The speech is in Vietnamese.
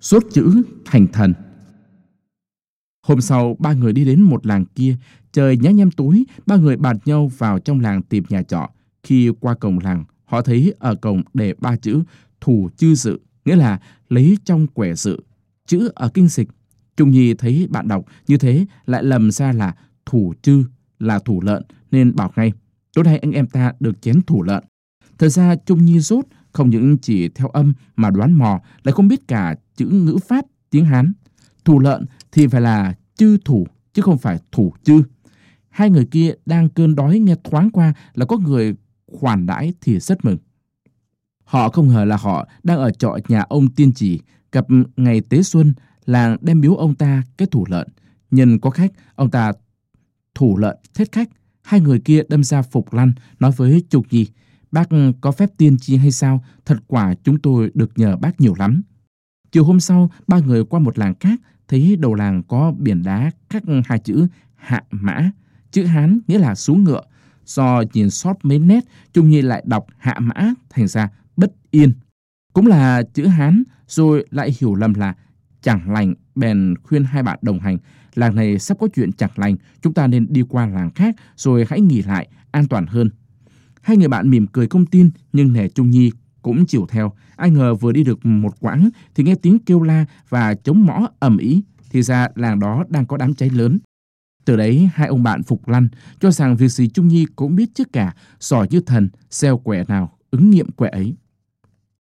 Sốt chữ thành thần Hôm sau, ba người đi đến một làng kia. Trời nhá nhem tối, ba người bàn nhau vào trong làng tìm nhà trọ. Khi qua cổng làng, họ thấy ở cổng để ba chữ thủ chư sự, nghĩa là lấy trong quẻ sự. Chữ ở kinh dịch. Trung Nhi thấy bạn đọc như thế lại lầm ra là thủ chư, là thủ lợn, nên bảo ngay. Tối nay anh em ta được chén thủ lợn. Thật ra Trung Nhi rốt không những chỉ theo âm mà đoán mò, lại không biết cả chữ ngữ pháp tiếng Hán. Thủ lợn thì phải là chư thủ, chứ không phải thủ chư. Hai người kia đang cơn đói nghe thoáng qua là có người khoản đãi thì rất mừng. Họ không ngờ là họ đang ở trọ nhà ông tiên chỉ, gặp ngày tế xuân, làng đem biếu ông ta cái thủ lợn. Nhân có khách, ông ta thủ lợn thết khách. Hai người kia đâm ra phục lăn, nói với Trục Nhi, bác có phép tiên tri hay sao? Thật quả chúng tôi được nhờ bác nhiều lắm. Chiều hôm sau, ba người qua một làng khác, thấy đầu làng có biển đá khắc hai chữ hạ mã. Chữ Hán nghĩa là xuống ngựa. Do nhìn sót mấy nét, Trung Nhi lại đọc hạ mã thành ra bất yên. Cũng là chữ Hán, rồi lại hiểu lầm là chẳng lành, bèn khuyên hai bạn đồng hành. Làng này sắp có chuyện chẳng lành, chúng ta nên đi qua làng khác rồi hãy nghỉ lại, an toàn hơn. Hai người bạn mỉm cười không tin, nhưng nể Trung Nhi cũng chịu theo. Ai ngờ vừa đi được một quãng thì nghe tiếng kêu la và chống mõ ầm ĩ. Thì ra làng đó đang có đám cháy lớn. Từ đấy hai ông bạn phục lăn cho rằng việc gì Trung Nhi cũng biết trước cả, giỏi như thần, xeo quẻ nào, ứng nghiệm quẻ ấy.